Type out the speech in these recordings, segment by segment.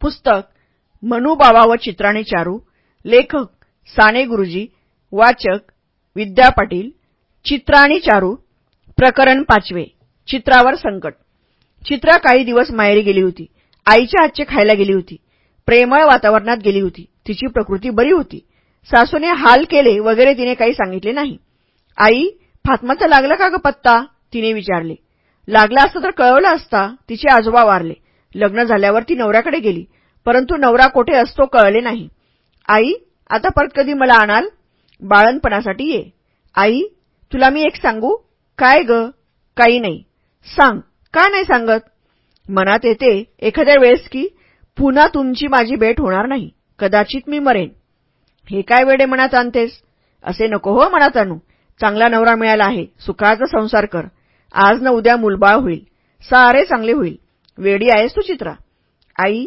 पुस्तक मनुबाबा व चित्राणी चारू लेखक साने गुरुजी वाचक विद्या पाटील चित्राणी चारू प्रकरण पाचवे चित्रावर संकट. चित्रा काही दिवस माहेरी गेली होती. आईच्या हातचे खायला गेली होती. प्रेमळ वातावरणात गेली होती. तिची प्रकृती बरी होती. सासूने हाल केले वगैरे तिने काही सांगितले नाही. आई फातमाचा लागला का ग पत्ता? तिने विचारले. लागला असता तर कळवला असता. तिचे आजोबा वारले. लग्न झाल्यावर ती नवऱ्याकडे गेली. परंतु नवरा कोठे असतो कळले नाही. आई आता परत कधी मला आणाल? बाळणपणासाठी ये. आई तुला मी एक सांगू? काय ग? काही नाही. सांग. का नाही सांगत? मनात येते एखाद्या वेळेस की पुन्हा तुमची माझी भेट होणार नाही. कदाचित मी मरेन. हे काय वेडे मनात आणतेस? असे नको हो मनात आणू. चांगला नवरा मिळाला आहे. सुखाचा संसार कर. आज न उद्या मुलबाळ होईल. सारे चांगले होईल. वेडी आहेस तू चित्रा. आई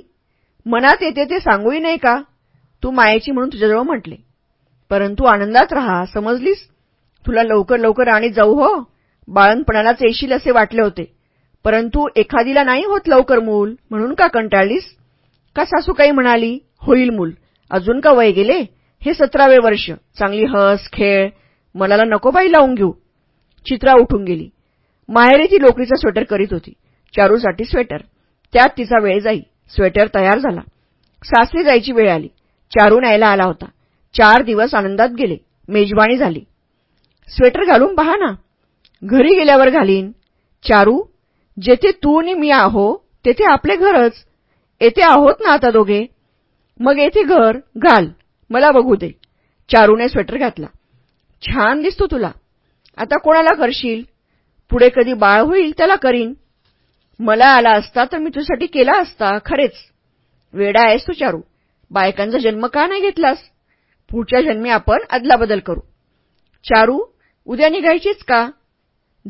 मनात येते ते सांगूही नाही का? तू मायेची म्हणून तुझ्याजवळ म्हटले. परंतु आनंदात राहा समजलीस? तुला लवकर लवकर आणि जाऊ हो. बाळणपणालाच येशील असे वाटले होते. परंतु एखादीला नाही होत लवकर मूल म्हणून का कंटाळलीस? का सासू काही म्हणाली होईल मूल. अजून का वय गेले? हे सतरावे वर्ष. चांगली हस खेळ. मनाला नको बाई लावून घेऊ. चित्रा उठून गेली. माहेरी ती लोकरीचा स्वेटर करीत होती. चारूसाठी स्वेटर. त्यात तिचा वेळ जाई. स्वेटर तयार झाला. सासरी जायची वेळ आली. चारू न्यायला आला होता. चार दिवस आनंदात गेले. मेजबानी झाली. स्वेटर घालून पहा ना. घरी गेल्यावर घालीन. चारू जेथे तू आणि मी आहो तेथे आपले घरच. येथे आहोत ना आता दोघे? मग येथे घर घाल. मला बघू दे. चारूने स्वेटर घातला. छान दिसतो तुला. आता कोणाला करशील? पुढे कधी बाळ होईल त्याला करीन. मला आला असता तर मी तुझ्यासाठी केला असता खरेच. वेडा आहेस तू चारू. बायकांचा जन्म का नाही घेतलास? पुढच्या जन्मी आपण अदलाबदल करू. चारू उद्या निघायचीच का?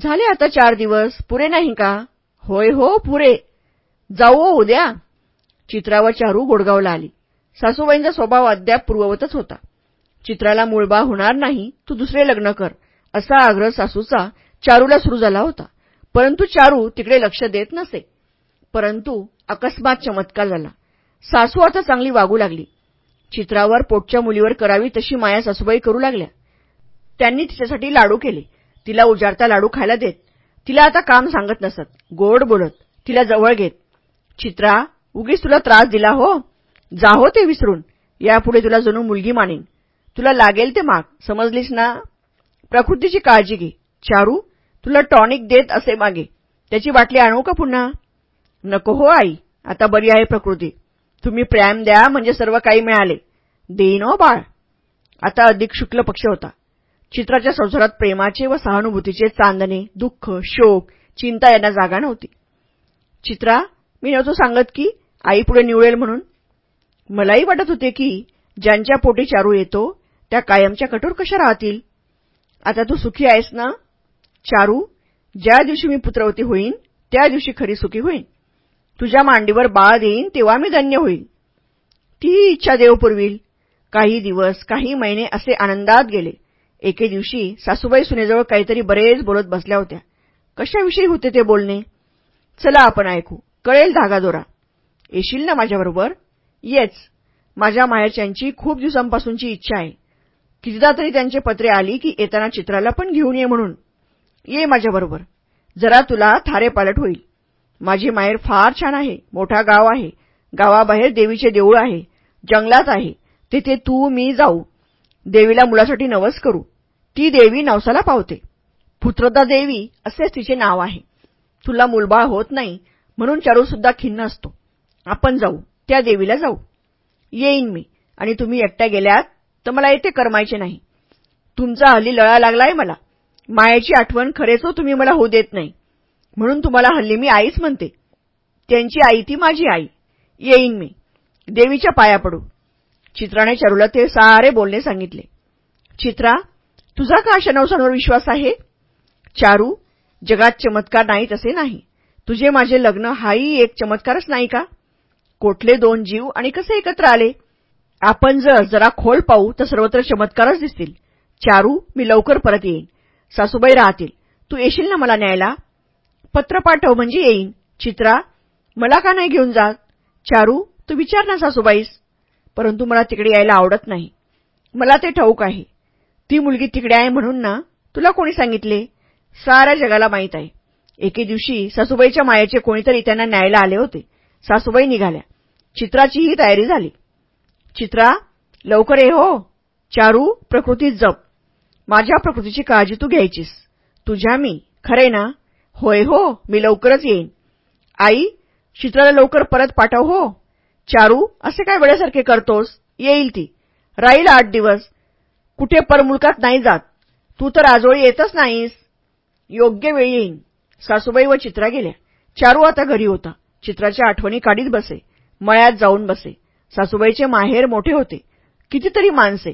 झाले आता चार दिवस पुरे नाही का? होय हो पुरे. जाऊ हो उद्या. चित्रावर चारू गोडगावला आली. सासूबाईंचा स्वभाव अद्याप पूर्ववतच होता. चित्राला मूळबा होणार नाही तू दुसरे लग्न कर असा आग्रह सासूचा चारूला सुरू झाला होता. परंतु चारू तिकडे लक्ष देत नसे. परंतु अकस्मात चमत्कार झाला. सासू आता चांगली वागू लागली. चित्रावर पोटच्या मुलीवर करावी तशी माया सासूबाई करू लागल्या. त्यांनी तिच्यासाठी लाडू केले. तिला उजाडता लाडू खायला देत. तिला आता काम सांगत नसत. गोड बोलत. तिला जवळ घेत. चित्रा उगीच तुला त्रास दिला हो. जा हो ते विसरून. यापुढे तुला जणू मुलगी मानेन. तुला लागेल ते माग. समजलीस ना? प्रकृतीची काळजी घे. चारू तुला टॉनिक देत असे मागे. त्याची बाटली आणू का पुन्हा? नको हो आई. आता बरी आहे प्रकृती. तुम्ही प्रेम द्या म्हणजे सर्व काही मिळाले. देईन हो बाळ. आता अधिक शुक्ल पक्ष होता. चित्राच्या संसारात प्रेमाचे व सहानुभूतीचे चांदणे दुःख शोक चिंता यांना जागा नव्हती. चित्रा मी नव्हतो सांगत की आई पुढे निवळेल म्हणून. मलाही वाटत होते की ज्यांच्या पोटी चारू येतो त्या कायमच्या कठोर कशा राहतील? आता तू सुखी आहेस ना? चारू ज्या दिवशी मी पुत्रवती होईन त्या दिवशी खरी सुखी होईन. तुझ्या मांडीवर बाळ देईन तेव्हा मी धन्य होईल. ती इच्छा देव पुरवील. काही दिवस काही महिने असे आनंदात गेले. एके दिवशी सासूबाई सुनेजवळ काहीतरी बरेच बोलत बसल्या होत्या. कशाविषयी होते ते बोलणे? चला आपण ऐकू. कळेल धागादोरा. येशील ना माझ्याबरोबर? येच माझ्या माहेरच्यांची खूप दिवसांपासूनची इच्छा आहे. कितीदा तरी त्यांचे पत्रे आली की येताना चित्राला पण घेऊन ये म्हणून. ये माझ्याबरोबर जरा तुला थारे पालट होईल. माझी माहेर फार छान आहे मोठा गाव आहे. गावाबाहेर देवीचे देऊळ आहे जंगलात आहे. तिथे तू मी जाऊ. देवीला मुलासाठी नवस करू. ती देवी नवसाला पावते. पुत्रदा देवी असेच तिचे नाव आहे. तुला मुलबाळ होत नाही म्हणून चारूसुद्धा खिन्न असतो. आपण जाऊ त्या देवीला जाऊ. येईन मी आणि तुम्ही एकट्या गेल्यात तर मला येथे करमायचे नाही. तुमचा हल्ली लळा लागलाय मला. मायाची आठवण खरेच हो तुम्ही मला होऊ देत नाही. म्हणून तुम्हाला हल्ली मी आईच म्हणते. त्यांची आई ती माझी आई. येईन मी. देवीच्या पाया पडू. चित्राने चारूला ते सारे बोलणे सांगितले. चित्रा तुझा का अशा नवसांवर विश्वास आहे? चारू जगात चमत्कार नाही तसे नाही. तुझे माझे लग्न हाही एक चमत्कारच नाही का? कोठले दोन जीव आणि कसे एकत्र आले? आपण जर जरा खोल पाहू तर सर्वत्र चमत्कारच दिसतील. चारू मी लवकर परत येईन. सासूबाई राहतील. तू येशील ना मला न्यायला? पत्र पाठव म्हणजे येईन. चित्रा मला का नाही घेऊन जात? चारू तू विचार ना सासूबाईस. परंतु मला तिकडे यायला आवडत नाही. मला ते ठाऊक आहे. ती मुलगी तिकडे आहे म्हणून ना तुला कोणी सांगितले? साऱ्या जगाला माहीत आहे. एके दिवशी सासूबाईच्या मायाचे कोणीतरी त्यांना न्यायला आले होते. सासूबाई निघाल्या. चित्राचीही तयारी झाली. चित्रा लवकर ये हो. चारू प्रकृतीत जप. माझ्या प्रकृतीची काळजी तू घ्यायचीस. तुझ्या मी. खरे ना? होय हो मी लवकरच येईन. आई चित्राला लवकर परत पाठव हो. चारू असे काय वेळेसारखे करतोस? येईल ती. राहील आठ दिवस. कुठे परमुलकात नाही जात. तू तर आजोळी येतच नाहीस. योग्य वेळी येईन. सासूबाई व चित्रा गेल्या. चारू आता घरी होता. चित्राच्या आठवणी काढीत बसे. मळ्यात जाऊन बसे. सासूबाईचे माहेर मोठे होते. कितीतरी माणसे.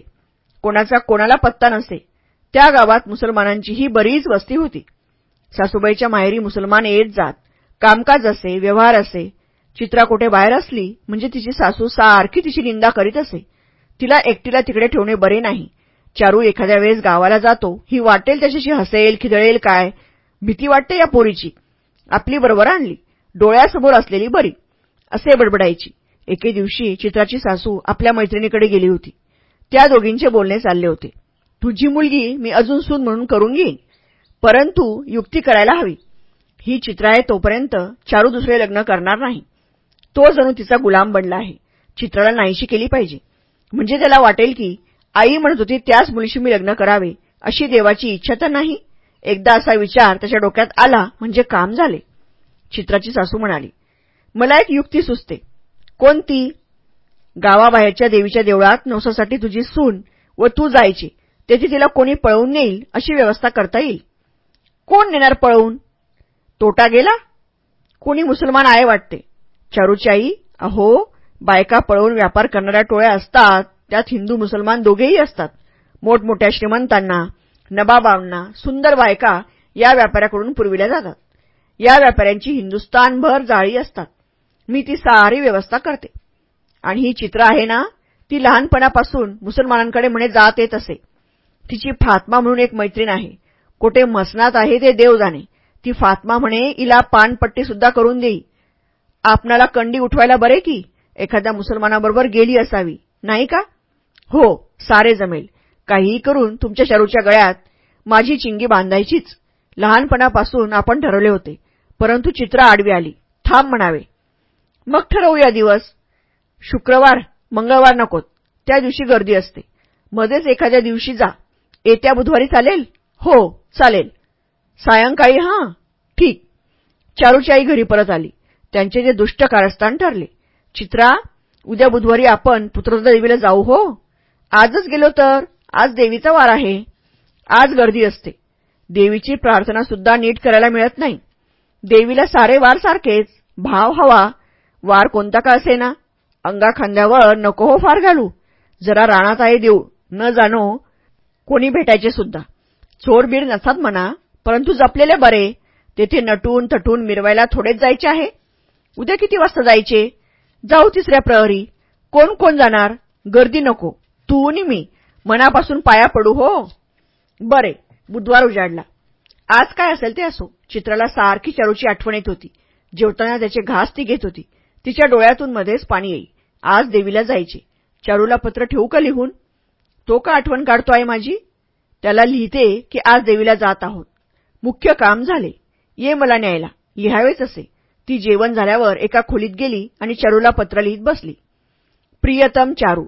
कोणाचा कोणाला पत्ता नसे. त्या गावात मुसलमानांची ही बरीच वस्ती होती. सासूबाईच्या माहेरी मुसलमान येत जात. कामकाज असे व्यवहार असे. चित्रा कुठे बाहेर असली म्हणजे तिची सासू सारखी तिची निंदा करीत असे. तिला एकटीला तिकडे ठेवणे बरे नाही. चारू एखाद्या वेळेस गावाला जातो. ही वाटेल त्याच्याशी हसेल खिदळेल काय? भीती वाटते या पोरीची. आपली बरोबर आणली. डोळ्यासमोर असलेली बरी. असे बडबडायची. एके दिवशी चित्राची सासू आपल्या मैत्रिणीकडे गेली होती. त्या दोघींचे बोलणे चालले होते. तुझी मुलगी मी अजून सून म्हणून करून घेईन. परंतु युक्ती करायला हवी. ही चित्रा आहे तोपर्यंत चारू दुसरे लग्न करणार नाही. तो जणू तिचा गुलाम बनला आहे. चित्राला नाहीशी केली पाहिजे. म्हणजे त्याला वाटेल की आई म्हणत होती त्याच मुलीशी मी लग्न करावे अशी देवाची इच्छा तर नाही. एकदा असा विचार त्याच्या डोक्यात आला म्हणजे काम झाले. चित्राची सासू म्हणाली मला एक युक्ती सुचते. कोणती? गावाबाहेरच्या देवीच्या देवळात नवसासाठी तुझी सून व तू जायची. तेथे तिला कोणी पळवून नेईल अशी व्यवस्था करता येईल. कोण नेणार पळवून? तोटा गेला? कोणी मुसलमान आहे वाटते? चारूची आई अहो बायका पळवून व्यापार करणाऱ्या टोळ्या असतात त्यात हिंदू मुसलमान दोघेही असतात. मोठमोठ्या श्रीमंतांना नबाबांना सुंदर बायका या व्यापाऱ्याकडून पुरविल्या जातात. या व्यापाऱ्यांची हिंदुस्थानभर जाळी असतात. मी ती सारी व्यवस्था करते. आणि ही चित्र आहे ना ती लहानपणापासून मुसलमानांकडे म्हणे जात येत असे. तिची फात्मा म्हणून एक मैत्रीण आहे. कुठे मसनात आहे ते देव जाणे. ती फात्मा म्हणे इला पानपट्टी सुद्धा करून देई. आपणाला कंडी उठवायला बरे की? एखाद्या मुसलमानाबरोबर गेली असावी. नाही का? हो सारे जमेल. काहीही करून तुमच्या शरूच्या गळ्यात माझी चिंगी बांधायचीच. लहानपणापासून आपण ठरवले होते. परंतु चित्र आडवी आली. थांब म्हणावे. मग ठरवूया दिवस. शुक्रवार मंगळवार नकोत. त्या दिवशी गर्दी असते. मध्येच एखाद्या दिवशी जा. येत्या बुधवारी चालेल? हो चालेल. सायंकाळी हां. ठीक. चारूची आई घरी परत आली. त्यांचे जे दुष्ट कारस्थान ठरले. चित्रा उद्या बुधवारी आपण पुत्रदा देवीला जाऊ हो? आजच गेलो तर? आज देवीचा वार आहे. आज गर्दी असते. देवीची प्रार्थना सुद्धा नीट करायला मिळत नाही. देवीला सारे वार सारखेच. भाव हवा. वार कोणता का असेना? अंगा खांद्यावर नको हो फार घालू. जरा राणात आहे देऊ. न जाणो कोणी भेटायचे सुद्धा. चोरबीर नसतात म्हणा परंतु जपलेले बरे. तेथे नटून थटून मिरवायला थोडेच जायचे आहे. उद्या किती वाजता जायचे? जाऊ तिसऱ्या प्रहरी. कोण कोण जाणार? गर्दी नको. तू नि मी. मनापासून पाया पडू हो. बरे बुधवार उजाडला. आज काय असेल ते असो. चित्राला सारखी चारूची आठवण येत होती. जेवताना त्याचे घास ती घेत होती. तिच्या डोळ्यातून मध्येच पाणी येई. आज देवीला जायचे. चारूला पत्र ठेवू का लिहून? तो का आठवण काढतो आहे माझी? त्याला लिहिते की आज देवीला जात आहोत. मुख्य काम झाले. ये मला न्यायला. लिहावेच असे. ती जेवण झाल्यावर एका खोलीत गेली आणि चारूला पत्र लिहित बसली. प्रियतम चारू.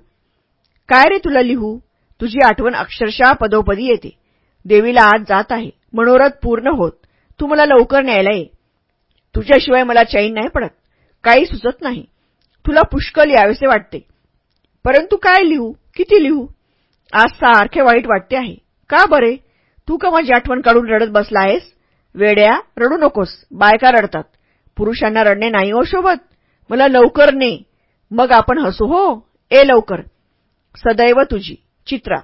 काय रे तुला लिहू? तुझी आठवण अक्षरशः पदोपदी येते. देवीला आज जात आहे. मनोरथ पूर्ण होत. तू मला लवकर न्यायला ये. तुझ्याशिवाय मला चैन नाही पडत. काही सुचत नाही. तुला पुष्कळ यावेसे वाटते. परंतु काय लिहू? किती लिहू? आज सारखे वाईट वाटते आहे. का बरे? तू का माझी आठवण काढून रडत बसला आहेस वेड्या रडू नकोस. बायका रडतात. पुरुषांना रडणे नाही हो शोभत. मला लवकर ने. मग आपण हसू हो. ए लवकर. सदैव तुझी. चित्रा.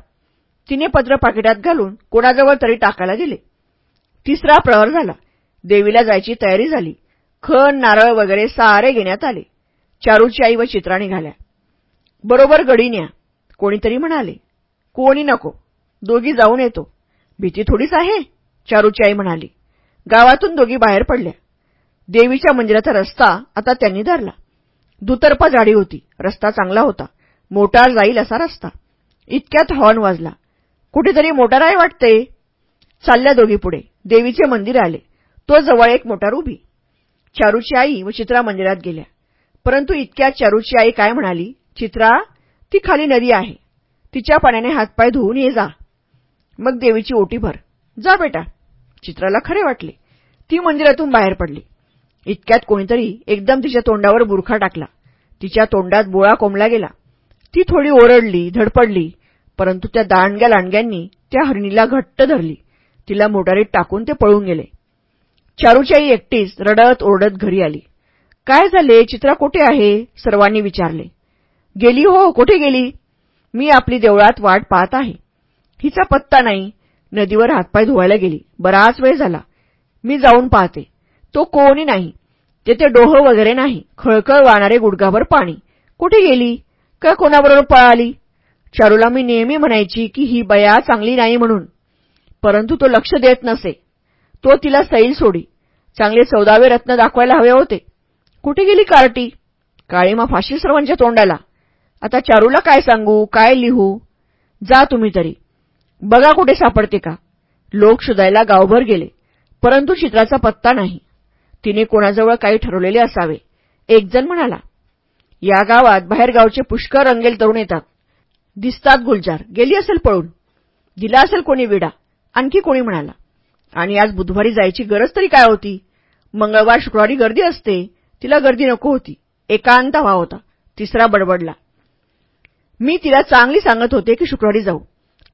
तिने पत्र पाकिटात घालून कोणाजवळ तरी टाकायला दिले तिसरा प्रहर झाला. देवीला जायची तयारी झाली. खण नारळ वगैरे सारे घेण्यात आले. चारूची आई व चित्रा निघाल्या. बरोबर गडी न्या. कोणीतरी म्हणाले कोणी नको. दोघी जाऊन येतो. भीती थोडीच आहे चारूची आई म्हणाली. गावातून दोघी बाहेर पडल्या. देवीच्या मंदिराचा रस्ता आता त्यांनी धरला. दुतर्फा झाडी होती. रस्ता चांगला होता. मोटार जाईल असा रस्ता. इतक्यात हॉर्न वाजला. कुठेतरी मोटार आहे वाटते. चालल्या दोघी पुढे. देवीचे मंदिर आले. तो जवळ एक मोटार उभी. चारूची आई व चित्रा मंदिरात गेल्या. परंतु इतक्यात चारूची आई काय म्हणाली? चित्रा ती खाली नदी आहे. तिच्या पाण्याने हातपाय धुवून ये जा. मग देवीची ओटी भर. जा बेटा. चित्राला खरे वाटले. ती मंदिरातून बाहेर पडली. इतक्यात कोणीतरी एकदम तिच्या तोंडावर बुरखा टाकला. तिच्या तोंडात बोळा कोंबला गेला. ती थोडी ओरडली धडपडली परंतु त्या दांडग्या लांडग्यांनी त्या हरणीला घट्ट धरली. तिला मोटारीत टाकून ते पळून गेले. चारूच्याई एकटीच रडत ओरडत घरी आली. काय झाले? चित्रा कुठे आहे? सर्वांनी विचारले. गेली हो. कुठे गेली? मी आपली देवळात वाट पाहत आहे. हिचा पत्ता नाही. नदीवर हातपाय धुवायला गेली. बराच वेळ झाला. मी जाऊन पाहते. तो कोणी नाही. तेथे डोह वगैरे नाही. खळखळ वाहणारे गुडघाभर पाणी. कुठे गेली? का कोणाबरोबर पळाली? चारूला मी नेहमी म्हणायची की ही बया चांगली नाही म्हणून. परंतु तो लक्ष देत नसे. तो तिला सैल सोडी. चांगले सौदावे रत्न दाखवायला हवे होते. कुठे गेली कार्टी? काळीमा फाशी सर्वांच्या तोंडाला. आता चारूला काय सांगू? काय लिहू? जा तुम्ही तरी. बघा कुठे सापडते का. लोक शोधायला गावभर गेले परंतु चित्राचा पत्ता नाही. तिने कोणाजवळ काही ठरवलेले असावे. एकजण म्हणाला या गावात बाहेरगावचे पुष्कळ रंगेल तरुण येतात. दिसतात गुलजार. गेली असेल पळून. दिला असेल कोणी विडा. आणखी कोणी म्हणाला आणि आज बुधवारी जायची गरज तरी काय होती? मंगळवार शुक्रवारी गर्दी असते. तिला गर्दी नको होती. एकांत हवा होता. तिसरा बडबडला. मी तिला चांगली सांगत होते की शुक्रवारी जाऊ.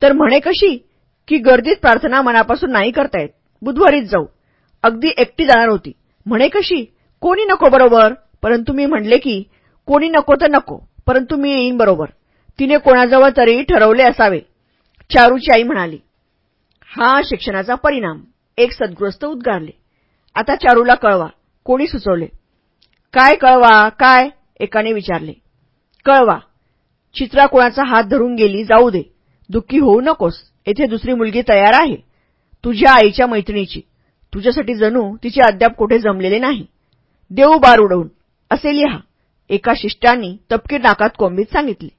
तर म्हणे कशी? की गर्दीत प्रार्थना मनापासून नाही करता येत. बुधवारीच जाऊ. अगदी एकटी जाणार होती. म्हणे कशी? कोणी नको बरोबर? परंतु मी म्हणले की कोणी नको तर नको परंतु मी येईन बरोबर. तिने कोणाजवळ तरी ठरवले असावे. चारूची आई म्हणाली हा शिक्षणाचा परिणाम. एक सद्ग्रस्त उद्गारले आता चारूला कळवा. कोणी सुचवले काय कळवा काय? एकाने विचारले कळवा. चित्रा कोणाचा हात धरून गेली जाऊ दे. दुःखी होऊ नकोस. येथे दुसरी मुलगी तयार आहे. तुझ्या आईच्या मैत्रिणीची. तुझ्यासाठी जणू तिचे अद्याप कुठे जमलेले नाही. देऊ बार उडवून. असे लिहा. एका शिष्टांनी तपकीर नाकात कोंबीत सांगितले.